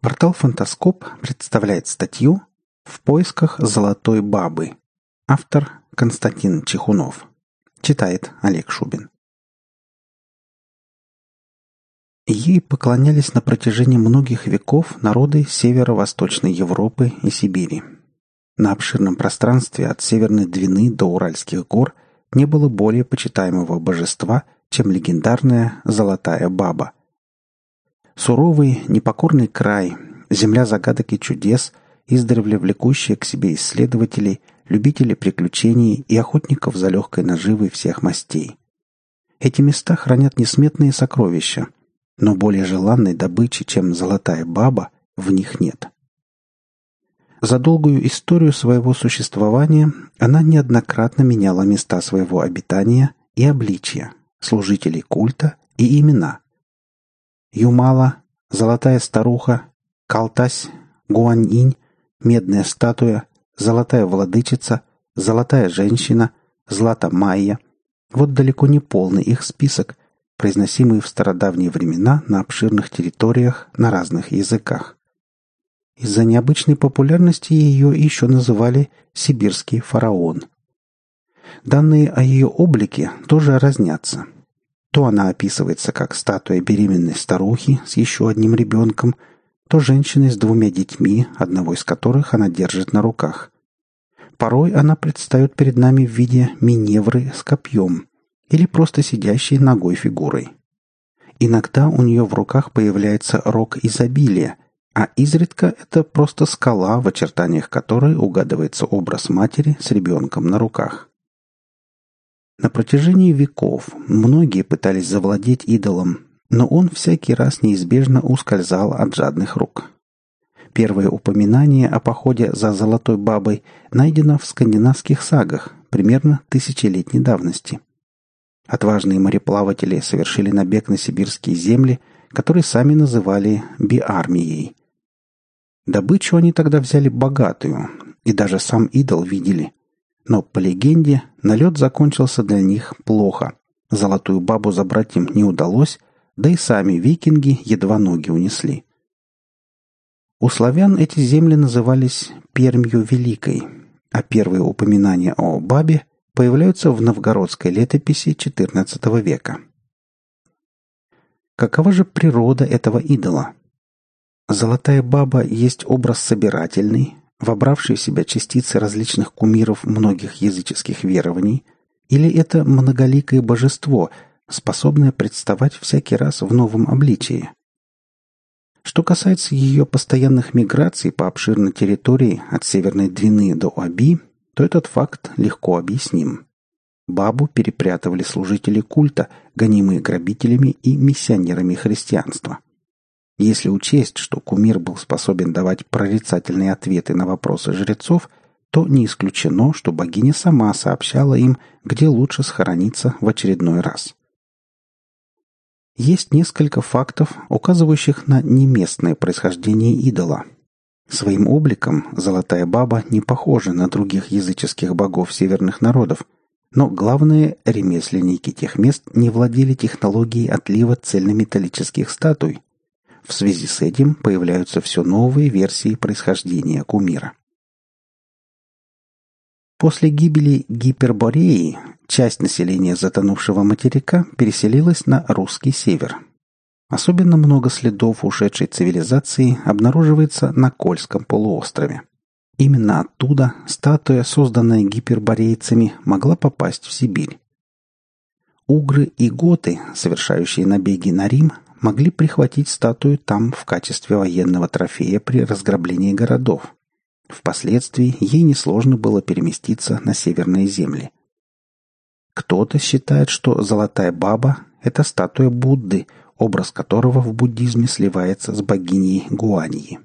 Портал «Фантаскоп» представляет статью «В поисках золотой бабы». Автор Константин Чехунов. Читает Олег Шубин. Ей поклонялись на протяжении многих веков народы северо-восточной Европы и Сибири. На обширном пространстве от Северной Двины до Уральских гор не было более почитаемого божества, чем легендарная «Золотая баба». Суровый, непокорный край, земля загадок и чудес, издревле влекущая к себе исследователей, любителей приключений и охотников за легкой наживой всех мастей. Эти места хранят несметные сокровища – но более желанной добычи, чем золотая баба, в них нет. За долгую историю своего существования она неоднократно меняла места своего обитания и обличия, служителей культа и имена. Юмала, золотая старуха, Калтась, Гуаньинь, медная статуя, золотая владычица, золотая женщина, злата майя. Вот далеко не полный их список – произносимые в стародавние времена на обширных территориях на разных языках. Из-за необычной популярности ее еще называли «сибирский фараон». Данные о ее облике тоже разнятся. То она описывается как статуя беременной старухи с еще одним ребенком, то женщиной с двумя детьми, одного из которых она держит на руках. Порой она предстает перед нами в виде миневры с копьем, или просто сидящей ногой фигурой. Иногда у нее в руках появляется рог изобилия, а изредка это просто скала, в очертаниях которой угадывается образ матери с ребенком на руках. На протяжении веков многие пытались завладеть идолом, но он всякий раз неизбежно ускользал от жадных рук. Первое упоминание о походе за золотой бабой найдено в скандинавских сагах примерно тысячелетней давности – Отважные мореплаватели совершили набег на сибирские земли, которые сами называли биармией. Добычу они тогда взяли богатую, и даже сам идол видели. Но, по легенде, налет закончился для них плохо. Золотую бабу забрать им не удалось, да и сами викинги едва ноги унесли. У славян эти земли назывались Пермью Великой, а первые упоминания о бабе появляются в новгородской летописи XIV века. Какова же природа этого идола? Золотая баба есть образ собирательный, вобравший в себя частицы различных кумиров многих языческих верований, или это многоликое божество, способное представать всякий раз в новом обличии? Что касается ее постоянных миграций по обширной территории от Северной Двины до Оби, то этот факт легко объясним. Бабу перепрятывали служители культа, гонимые грабителями и миссионерами христианства. Если учесть, что кумир был способен давать прорицательные ответы на вопросы жрецов, то не исключено, что богиня сама сообщала им, где лучше схорониться в очередной раз. Есть несколько фактов, указывающих на неместное происхождение идола – Своим обликом Золотая Баба не похожа на других языческих богов северных народов, но главные ремесленники тех мест не владели технологией отлива цельнометаллических статуй. В связи с этим появляются все новые версии происхождения кумира. После гибели Гипербореи часть населения затонувшего материка переселилась на русский север – Особенно много следов ушедшей цивилизации обнаруживается на Кольском полуострове. Именно оттуда статуя, созданная гиперборейцами, могла попасть в Сибирь. Угры и готы, совершающие набеги на Рим, могли прихватить статую там в качестве военного трофея при разграблении городов. Впоследствии ей несложно было переместиться на северные земли. Кто-то считает, что золотая баба – это статуя Будды, образ которого в буддизме сливается с богиней Гуаньи.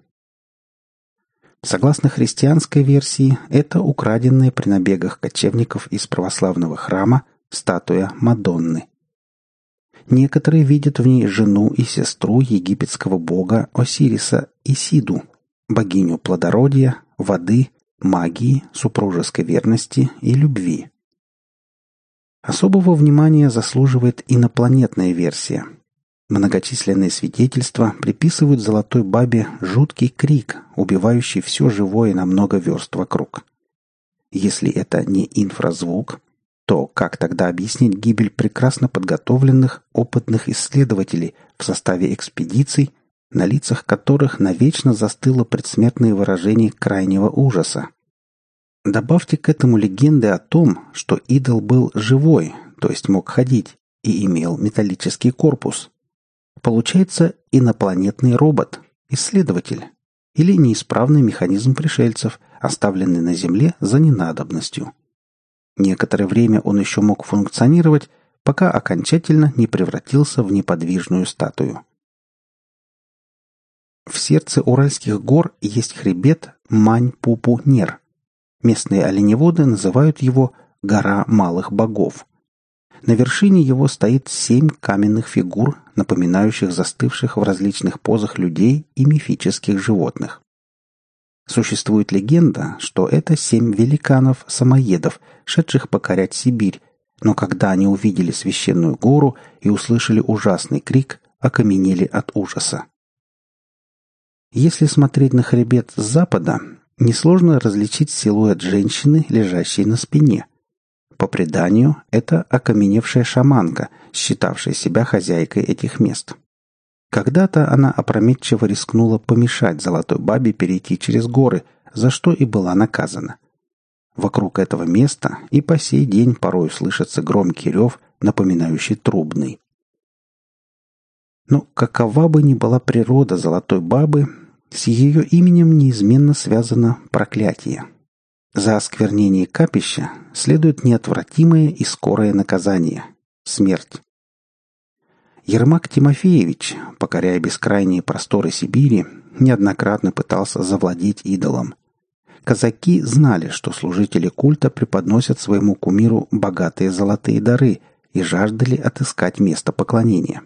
Согласно христианской версии, это украденная при набегах кочевников из православного храма статуя Мадонны. Некоторые видят в ней жену и сестру египетского бога Осириса Исиду, богиню плодородия, воды, магии, супружеской верности и любви. Особого внимания заслуживает инопланетная версия – Многочисленные свидетельства приписывают золотой бабе жуткий крик, убивающий все живое на много верст вокруг. Если это не инфразвук, то как тогда объяснить гибель прекрасно подготовленных, опытных исследователей в составе экспедиций, на лицах которых навечно застыло предсмертное выражение крайнего ужаса? Добавьте к этому легенды о том, что идол был живой, то есть мог ходить, и имел металлический корпус. Получается инопланетный робот, исследователь, или неисправный механизм пришельцев, оставленный на Земле за ненадобностью – Некоторое время он еще мог функционировать, пока окончательно не превратился в неподвижную статую. В сердце Уральских гор есть хребет Мань-Пупу-Нер. Местные оленеводы называют его «гора малых богов». На вершине его стоит семь каменных фигур, напоминающих застывших в различных позах людей и мифических животных. Существует легенда, что это семь великанов-самоедов, шедших покорять Сибирь, но когда они увидели священную гору и услышали ужасный крик, окаменели от ужаса. Если смотреть на хребет с запада, несложно различить силуэт женщины, лежащей на спине. По преданию, это окаменевшая шаманка, считавшая себя хозяйкой этих мест. Когда-то она опрометчиво рискнула помешать золотой бабе перейти через горы, за что и была наказана. Вокруг этого места и по сей день порой слышится громкий рев, напоминающий трубный. Но какова бы ни была природа золотой бабы, с ее именем неизменно связано проклятие. За осквернение капища следует неотвратимое и скорое наказание – смерть. Ермак Тимофеевич, покоряя бескрайние просторы Сибири, неоднократно пытался завладеть идолом. Казаки знали, что служители культа преподносят своему кумиру богатые золотые дары и жаждали отыскать место поклонения.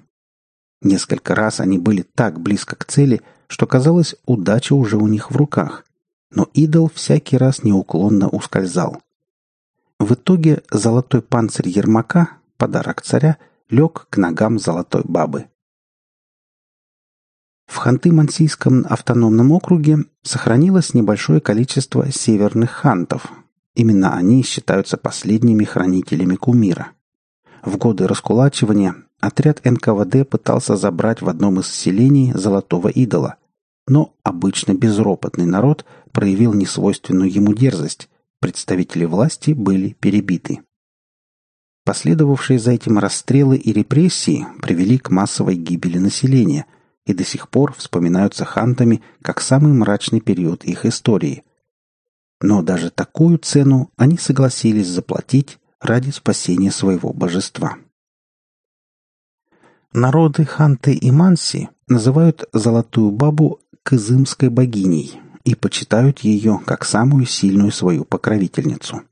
Несколько раз они были так близко к цели, что казалось, удача уже у них в руках. Но идол всякий раз неуклонно ускользал. В итоге золотой панцирь Ермака, подарок царя, лег к ногам золотой бабы. В Ханты-Мансийском автономном округе сохранилось небольшое количество северных хантов. Именно они считаются последними хранителями кумира. В годы раскулачивания отряд НКВД пытался забрать в одном из селений золотого идола, но обычно безропотный народ проявил несвойственную ему дерзость, представители власти были перебиты. Последовавшие за этим расстрелы и репрессии привели к массовой гибели населения и до сих пор вспоминаются хантами как самый мрачный период их истории. Но даже такую цену они согласились заплатить ради спасения своего божества. Народы Ханты и Манси называют Золотую Бабу Кызымской богиней и почитают ее как самую сильную свою покровительницу –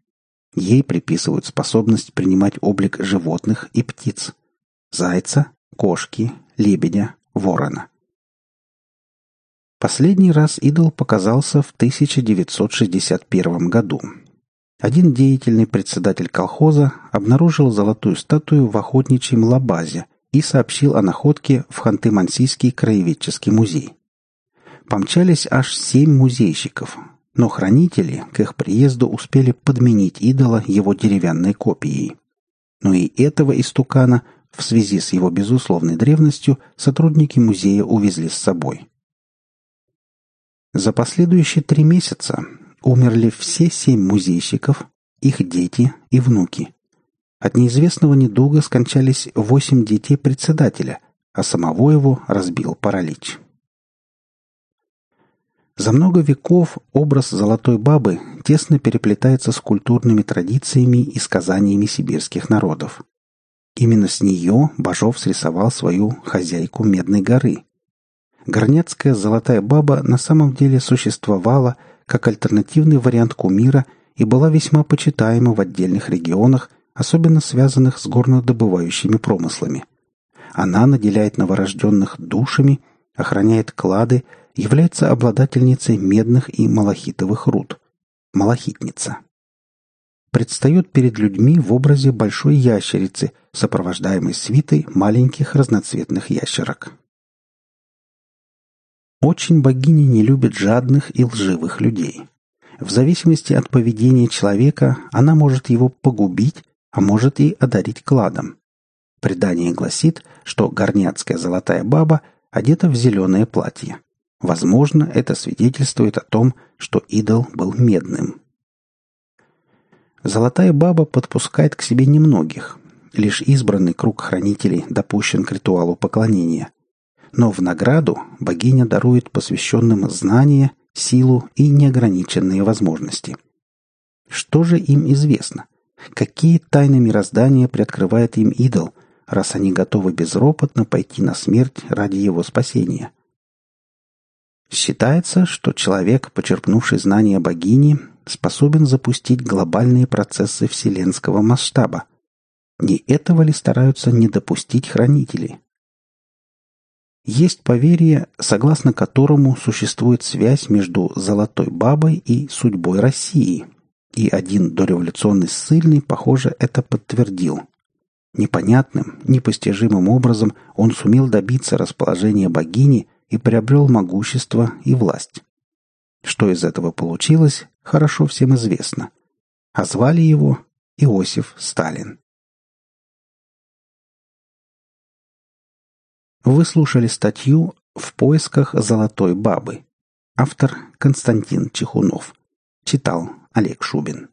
Ей приписывают способность принимать облик животных и птиц – зайца, кошки, лебедя, ворона. Последний раз идол показался в 1961 году. Один деятельный председатель колхоза обнаружил золотую статую в охотничьем лабазе и сообщил о находке в Ханты-Мансийский краеведческий музей. Помчались аж семь музейщиков, но хранители к их приезду успели подменить идола его деревянной копией. Но и этого истукана в связи с его безусловной древностью сотрудники музея увезли с собой. За последующие три месяца умерли все семь музейщиков, их дети и внуки. От неизвестного недуга скончались восемь детей председателя, а самого его разбил паралич. За много веков образ золотой бабы тесно переплетается с культурными традициями и сказаниями сибирских народов. Именно с нее Бажов срисовал свою хозяйку Медной горы. Горняцкая золотая баба на самом деле существовала как альтернативный вариант кумира и была весьма почитаема в отдельных регионах, особенно связанных с горнодобывающими промыслами. Она наделяет новорожденных душами, охраняет клады, является обладательницей медных и малахитовых руд. Малахитница. предстает перед людьми в образе большой ящерицы, сопровождаемой свитой маленьких разноцветных ящерок. Очень богиня не любит жадных и лживых людей. В зависимости от поведения человека она может его погубить, а может и одарить кладом. Предание гласит, что горняцкая золотая баба одета в зеленое платье. Возможно, это свидетельствует о том, что идол был медным. Золотая баба подпускает к себе немногих. Лишь избранный круг хранителей допущен к ритуалу поклонения. Но в награду богиня дарует посвященным знания, силу и неограниченные возможности. Что же им известно? Какие тайны мироздания приоткрывает им идол, раз они готовы безропотно пойти на смерть ради его спасения? Считается, что человек, почерпнувший знания богини, способен запустить глобальные процессы вселенского масштаба. Не этого ли стараются не допустить хранители? Есть поверье, согласно которому существует связь между Золотой Бабой и судьбой России. И один дореволюционный ссыльный, похоже, это подтвердил. Непонятным, непостижимым образом он сумел добиться расположения богини и приобрел могущество и власть. Что из этого получилось, хорошо всем известно. А звали его Иосиф Сталин. Вы слушали статью «В поисках золотой бабы». Автор Константин Чехунов. Читал Олег Шубин.